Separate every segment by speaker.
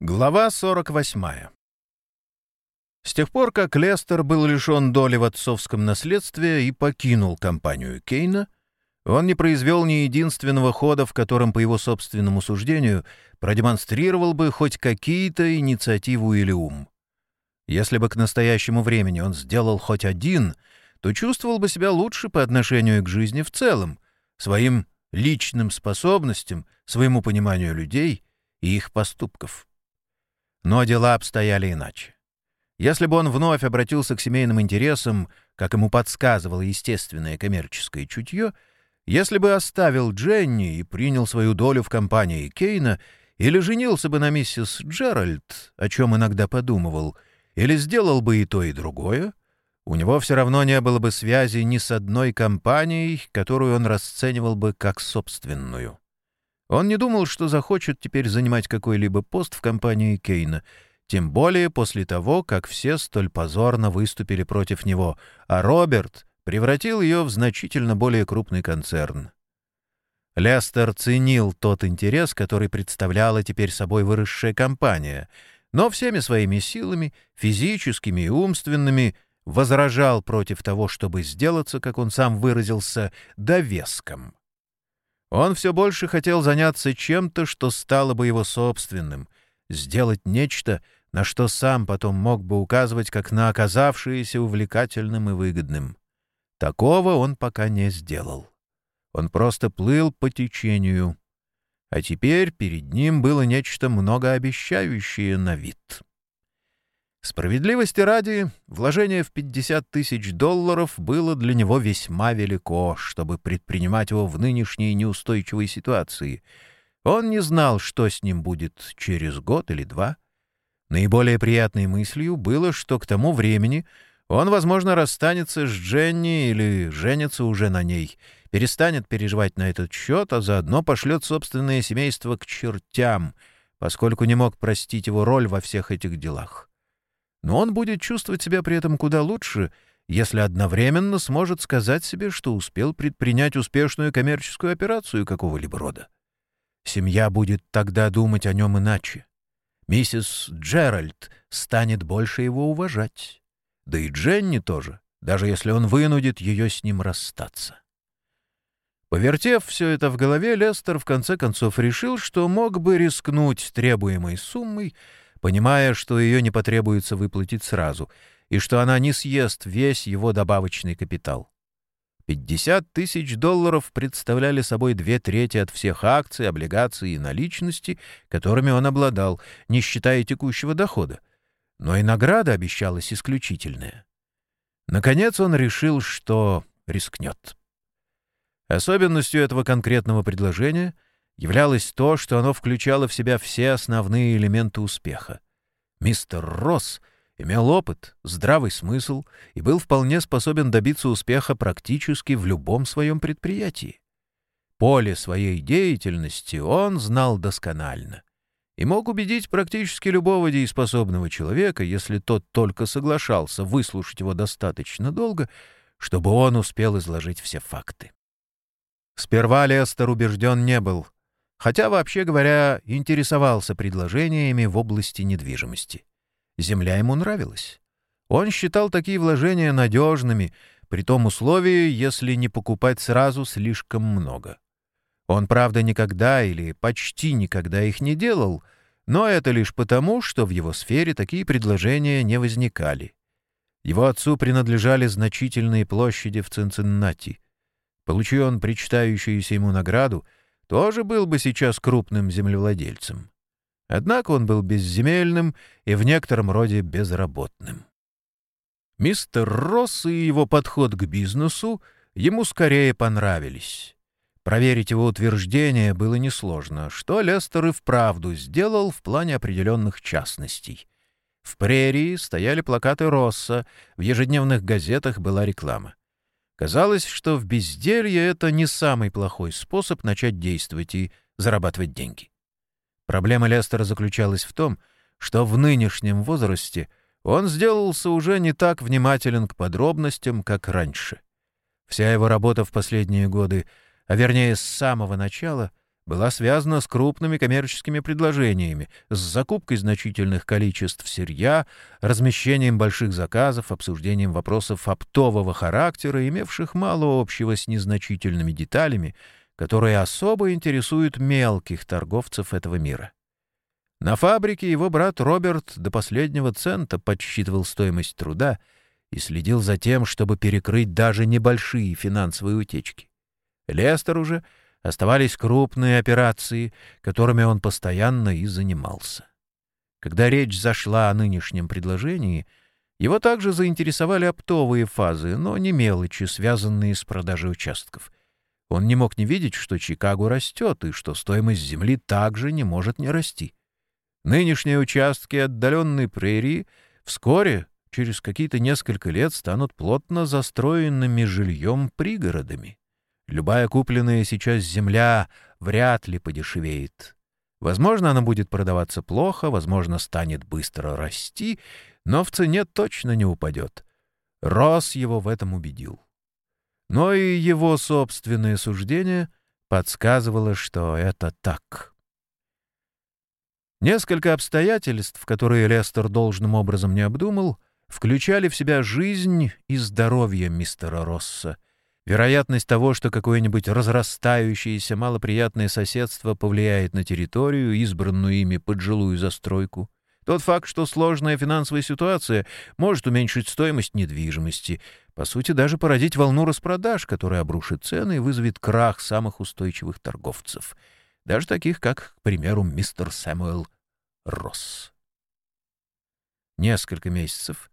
Speaker 1: Глава 48 С тех пор, как Лестер был лишен доли в отцовском наследстве и покинул компанию Кейна, он не произвел ни единственного хода, в котором, по его собственному суждению, продемонстрировал бы хоть какие-то инициативу или ум. Если бы к настоящему времени он сделал хоть один, то чувствовал бы себя лучше по отношению к жизни в целом, своим личным способностям, своему пониманию людей и их поступков. Но дела обстояли иначе. Если бы он вновь обратился к семейным интересам, как ему подсказывало естественное коммерческое чутье, если бы оставил Дженни и принял свою долю в компании Кейна, или женился бы на миссис Джеральд, о чем иногда подумывал, или сделал бы и то, и другое, у него все равно не было бы связи ни с одной компанией, которую он расценивал бы как собственную. Он не думал, что захочет теперь занимать какой-либо пост в компании Кейна, тем более после того, как все столь позорно выступили против него, а Роберт превратил ее в значительно более крупный концерн. Лестер ценил тот интерес, который представляла теперь собой выросшая компания, но всеми своими силами, физическими и умственными, возражал против того, чтобы сделаться, как он сам выразился, довеском. Он все больше хотел заняться чем-то, что стало бы его собственным, сделать нечто, на что сам потом мог бы указывать как на оказавшееся увлекательным и выгодным. Такого он пока не сделал. Он просто плыл по течению. А теперь перед ним было нечто многообещающее на вид. Справедливости ради, вложение в 50 тысяч долларов было для него весьма велико, чтобы предпринимать его в нынешней неустойчивой ситуации. Он не знал, что с ним будет через год или два. Наиболее приятной мыслью было, что к тому времени он, возможно, расстанется с Дженни или женится уже на ней, перестанет переживать на этот счет, а заодно пошлет собственное семейство к чертям, поскольку не мог простить его роль во всех этих делах но он будет чувствовать себя при этом куда лучше, если одновременно сможет сказать себе, что успел предпринять успешную коммерческую операцию какого-либо рода. Семья будет тогда думать о нем иначе. Миссис Джеральд станет больше его уважать. Да и Дженни тоже, даже если он вынудит ее с ним расстаться. Повертев все это в голове, Лестер в конце концов решил, что мог бы рискнуть требуемой суммой, понимая, что ее не потребуется выплатить сразу, и что она не съест весь его добавочный капитал. 50 тысяч долларов представляли собой две трети от всех акций, облигаций и наличности, которыми он обладал, не считая текущего дохода. Но и награда обещалась исключительная. Наконец он решил, что рискнет. Особенностью этого конкретного предложения — являлось то, что оно включало в себя все основные элементы успеха. Мистер Росс имел опыт, здравый смысл и был вполне способен добиться успеха практически в любом своем предприятии. Поле своей деятельности он знал досконально и мог убедить практически любого дееспособного человека, если тот только соглашался выслушать его достаточно долго, чтобы он успел изложить все факты. Сперва Лестер убежден не был, хотя, вообще говоря, интересовался предложениями в области недвижимости. Земля ему нравилась. Он считал такие вложения надежными, при том условии, если не покупать сразу слишком много. Он, правда, никогда или почти никогда их не делал, но это лишь потому, что в его сфере такие предложения не возникали. Его отцу принадлежали значительные площади в Цинциннати. Получив он причитающуюся ему награду — тоже был бы сейчас крупным землевладельцем. Однако он был безземельным и в некотором роде безработным. Мистер Росс и его подход к бизнесу ему скорее понравились. Проверить его утверждение было несложно, что Лестер и вправду сделал в плане определенных частностей. В прерии стояли плакаты Росса, в ежедневных газетах была реклама. Казалось, что в безделье это не самый плохой способ начать действовать и зарабатывать деньги. Проблема Лестера заключалась в том, что в нынешнем возрасте он сделался уже не так внимателен к подробностям, как раньше. Вся его работа в последние годы, а вернее с самого начала, была связана с крупными коммерческими предложениями, с закупкой значительных количеств сырья, размещением больших заказов, обсуждением вопросов оптового характера, имевших мало общего с незначительными деталями, которые особо интересуют мелких торговцев этого мира. На фабрике его брат Роберт до последнего цента подсчитывал стоимость труда и следил за тем, чтобы перекрыть даже небольшие финансовые утечки. Лестер уже — Оставались крупные операции, которыми он постоянно и занимался. Когда речь зашла о нынешнем предложении, его также заинтересовали оптовые фазы, но не мелочи, связанные с продажей участков. Он не мог не видеть, что Чикаго растет и что стоимость земли также не может не расти. Нынешние участки отдаленной прерии вскоре, через какие-то несколько лет, станут плотно застроенными жильем пригородами. Любая купленная сейчас земля вряд ли подешевеет. Возможно, она будет продаваться плохо, возможно, станет быстро расти, но в цене точно не упадет. Росс его в этом убедил. Но и его собственное суждение подсказывало, что это так. Несколько обстоятельств, которые Лестер должным образом не обдумал, включали в себя жизнь и здоровье мистера Росса — Вероятность того, что какое-нибудь разрастающееся малоприятное соседство повлияет на территорию, избранную ими под жилую застройку. Тот факт, что сложная финансовая ситуация может уменьшить стоимость недвижимости, по сути, даже породить волну распродаж, которая обрушит цены и вызовет крах самых устойчивых торговцев, даже таких, как, к примеру, мистер Сэмюэл Росс. Несколько месяцев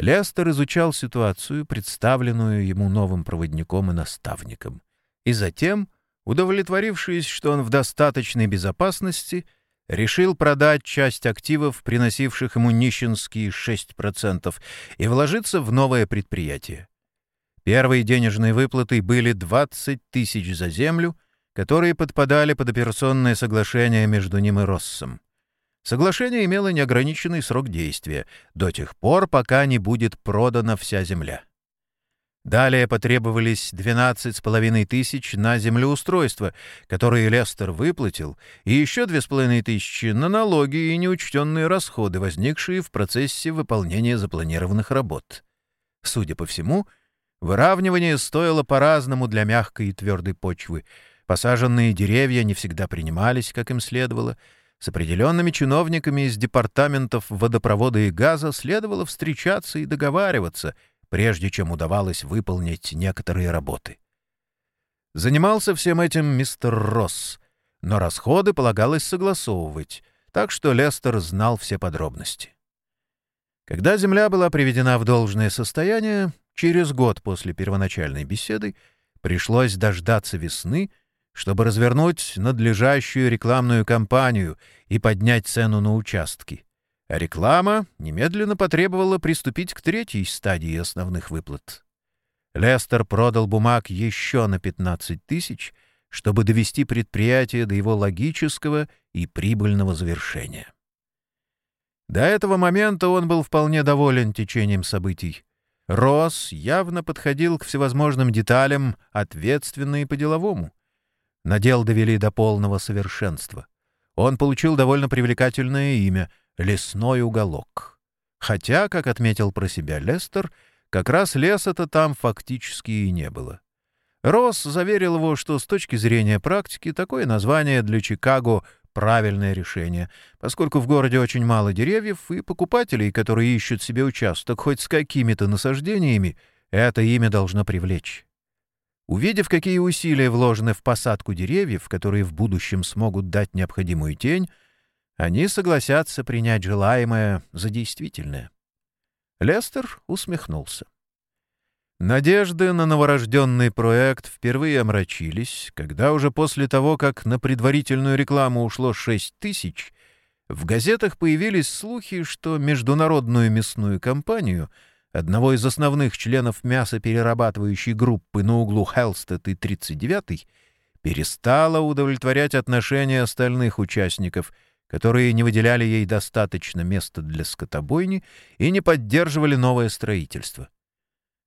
Speaker 1: Лестер изучал ситуацию, представленную ему новым проводником и наставником. И затем, удовлетворившись, что он в достаточной безопасности, решил продать часть активов, приносивших ему нищенские 6%, и вложиться в новое предприятие. Первые денежные выплаты были 20 тысяч за землю, которые подпадали под операционное соглашение между ним и Россом. Соглашение имело неограниченный срок действия, до тех пор, пока не будет продана вся земля. Далее потребовались 12,5 тысяч на землеустройство, которые Лестер выплатил, и еще 2,5 тысячи на налоги и неучтенные расходы, возникшие в процессе выполнения запланированных работ. Судя по всему, выравнивание стоило по-разному для мягкой и твердой почвы. Посаженные деревья не всегда принимались, как им следовало — с определенными чиновниками из департаментов водопровода и газа следовало встречаться и договариваться, прежде чем удавалось выполнить некоторые работы. Занимался всем этим мистер Росс, но расходы полагалось согласовывать, так что Лестер знал все подробности. Когда земля была приведена в должное состояние, через год после первоначальной беседы пришлось дождаться весны чтобы развернуть надлежащую рекламную кампанию и поднять цену на участки. А реклама немедленно потребовала приступить к третьей стадии основных выплат. Лестер продал бумаг еще на 15 тысяч, чтобы довести предприятие до его логического и прибыльного завершения. До этого момента он был вполне доволен течением событий. Росс явно подходил к всевозможным деталям ответственно и по-деловому. Надел довели до полного совершенства. Он получил довольно привлекательное имя — «Лесной уголок». Хотя, как отметил про себя Лестер, как раз леса-то там фактически и не было. Росс заверил его, что с точки зрения практики такое название для Чикаго — правильное решение, поскольку в городе очень мало деревьев, и покупателей, которые ищут себе участок хоть с какими-то насаждениями, это имя должно привлечь. Увидев, какие усилия вложены в посадку деревьев, которые в будущем смогут дать необходимую тень, они согласятся принять желаемое за действительное. Лестер усмехнулся. Надежды на новорожденный проект впервые омрачились, когда уже после того, как на предварительную рекламу ушло 6 тысяч, в газетах появились слухи, что международную мясную компанию — одного из основных членов мясоперерабатывающей группы на углу Хелстед и 39-й, перестала удовлетворять отношения остальных участников, которые не выделяли ей достаточно места для скотобойни и не поддерживали новое строительство.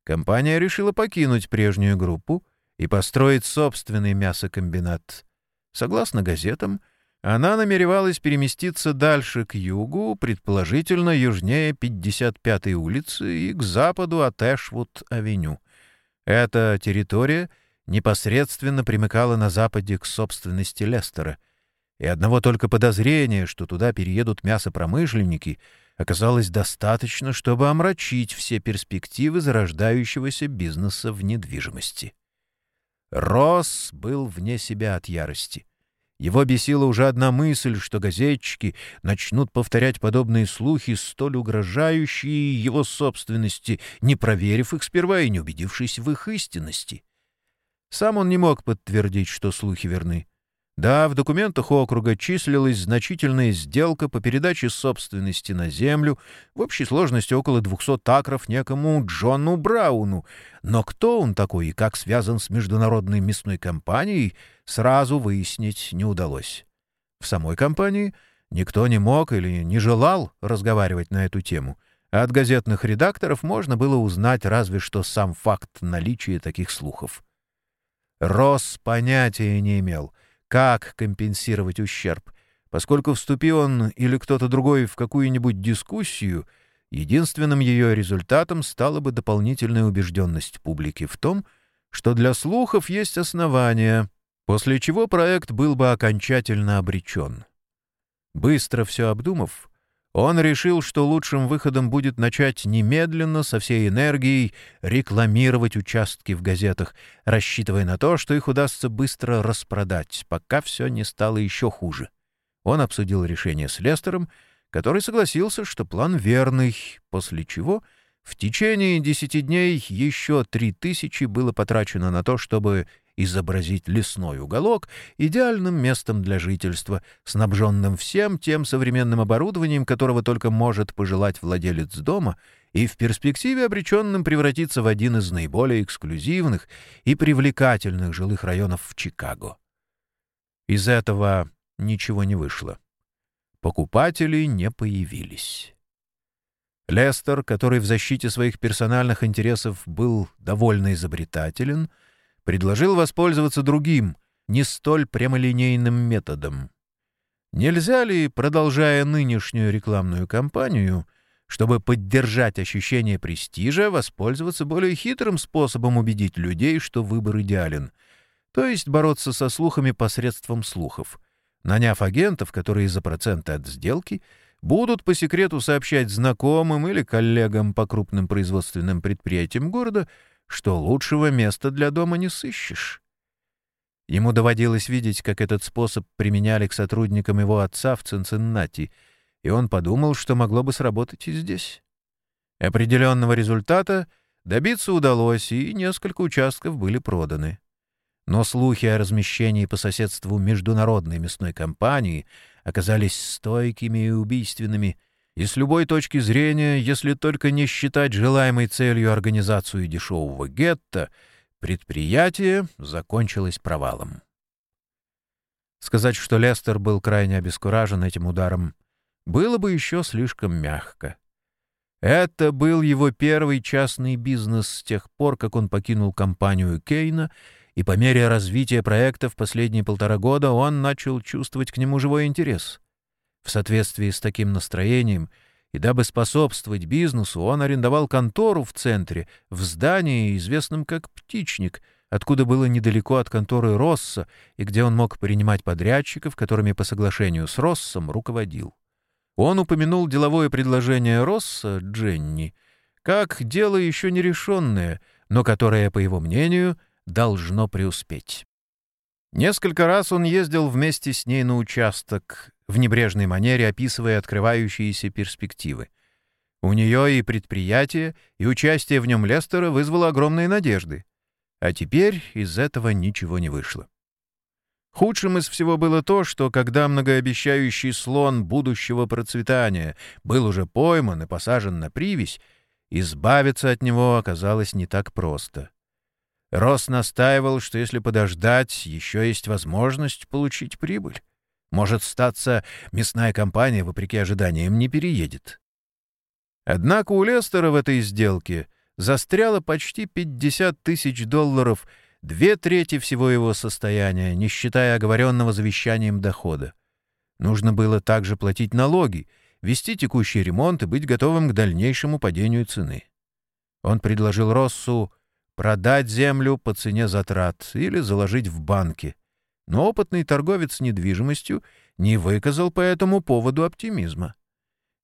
Speaker 1: Компания решила покинуть прежнюю группу и построить собственный мясокомбинат. Согласно газетам, она намеревалась переместиться дальше к югу, предположительно южнее 55-й улицы и к западу от Эшвуд-авеню. Эта территория непосредственно примыкала на западе к собственности Лестера, и одного только подозрения, что туда переедут мясопромышленники, оказалось достаточно, чтобы омрачить все перспективы зарождающегося бизнеса в недвижимости. Росс был вне себя от ярости. Его бесила уже одна мысль, что газетчики начнут повторять подобные слухи, столь угрожающие его собственности, не проверив их сперва и не убедившись в их истинности. Сам он не мог подтвердить, что слухи верны. Да, в документах округа числилась значительная сделка по передаче собственности на землю в общей сложности около 200 акров некому Джону Брауну. Но кто он такой и как связан с международной мясной компанией, сразу выяснить не удалось. В самой компании никто не мог или не желал разговаривать на эту тему, от газетных редакторов можно было узнать разве что сам факт наличия таких слухов. Росс понятия не имел — как компенсировать ущерб, поскольку вступи он или кто-то другой в какую-нибудь дискуссию, единственным ее результатом стала бы дополнительная убежденность публики в том, что для слухов есть основания, после чего проект был бы окончательно обречен. Быстро все обдумав, он решил, что лучшим выходом будет начать немедленно со всей энергией рекламировать участки в газетах, рассчитывая на то, что их удастся быстро распродать, пока все не стало еще хуже. Он обсудил решение с Лестером, который согласился, что план верный, после чего в течение десяти дней еще три тысячи было потрачено на то, чтобы изобразить лесной уголок идеальным местом для жительства, снабженным всем тем современным оборудованием, которого только может пожелать владелец дома, и в перспективе обреченным превратиться в один из наиболее эксклюзивных и привлекательных жилых районов в Чикаго. Из этого ничего не вышло. Покупатели не появились. Лестер, который в защите своих персональных интересов был довольно изобретателен, — предложил воспользоваться другим, не столь прямолинейным методом. Нельзя ли, продолжая нынешнюю рекламную кампанию, чтобы поддержать ощущение престижа, воспользоваться более хитрым способом убедить людей, что выбор идеален, то есть бороться со слухами посредством слухов, наняв агентов, которые за проценты от сделки будут по секрету сообщать знакомым или коллегам по крупным производственным предприятиям города, что лучшего места для дома не сыщешь. Ему доводилось видеть, как этот способ применяли к сотрудникам его отца в Цинциннати, и он подумал, что могло бы сработать и здесь. Определенного результата добиться удалось, и несколько участков были проданы. Но слухи о размещении по соседству международной мясной компании оказались стойкими и убийственными — и с любой точки зрения, если только не считать желаемой целью организацию дешевого гетто, предприятие закончилось провалом. Сказать, что Лестер был крайне обескуражен этим ударом, было бы еще слишком мягко. Это был его первый частный бизнес с тех пор, как он покинул компанию Кейна, и по мере развития проекта в последние полтора года он начал чувствовать к нему живой интерес. В соответствии с таким настроением и дабы способствовать бизнесу, он арендовал контору в центре, в здании, известном как «Птичник», откуда было недалеко от конторы Росса и где он мог принимать подрядчиков, которыми по соглашению с Россом руководил. Он упомянул деловое предложение Росса, Дженни, как дело еще не решенное, но которое, по его мнению, должно преуспеть. Несколько раз он ездил вместе с ней на участок, в небрежной манере описывая открывающиеся перспективы. У нее и предприятие, и участие в нем Лестера вызвало огромные надежды. А теперь из этого ничего не вышло. Худшим из всего было то, что когда многообещающий слон будущего процветания был уже пойман и посажен на привязь, избавиться от него оказалось не так просто. Рос настаивал, что если подождать, еще есть возможность получить прибыль. Может, статься, мясная компания, вопреки ожиданиям, не переедет. Однако у Лестера в этой сделке застряло почти 50 тысяч долларов две трети всего его состояния, не считая оговоренного завещанием дохода. Нужно было также платить налоги, вести текущий ремонт и быть готовым к дальнейшему падению цены. Он предложил Россу продать землю по цене затрат или заложить в банке, но опытный торговец недвижимостью не выказал по этому поводу оптимизма.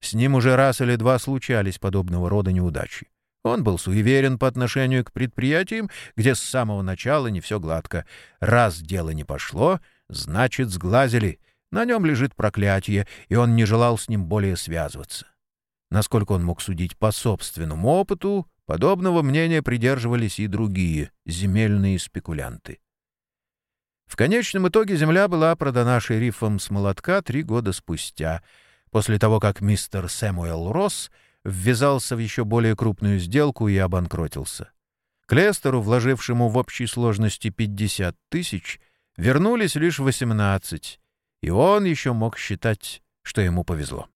Speaker 1: С ним уже раз или два случались подобного рода неудачи. Он был суеверен по отношению к предприятиям, где с самого начала не все гладко. Раз дело не пошло, значит, сглазили. На нем лежит проклятие, и он не желал с ним более связываться. Насколько он мог судить по собственному опыту, подобного мнения придерживались и другие земельные спекулянты. В конечном итоге земля была продана шерифом с молотка три года спустя, после того, как мистер Сэмуэл Росс ввязался в еще более крупную сделку и обанкротился. К Лестеру, вложившему в общей сложности 50 тысяч, вернулись лишь 18, и он еще мог считать, что ему повезло.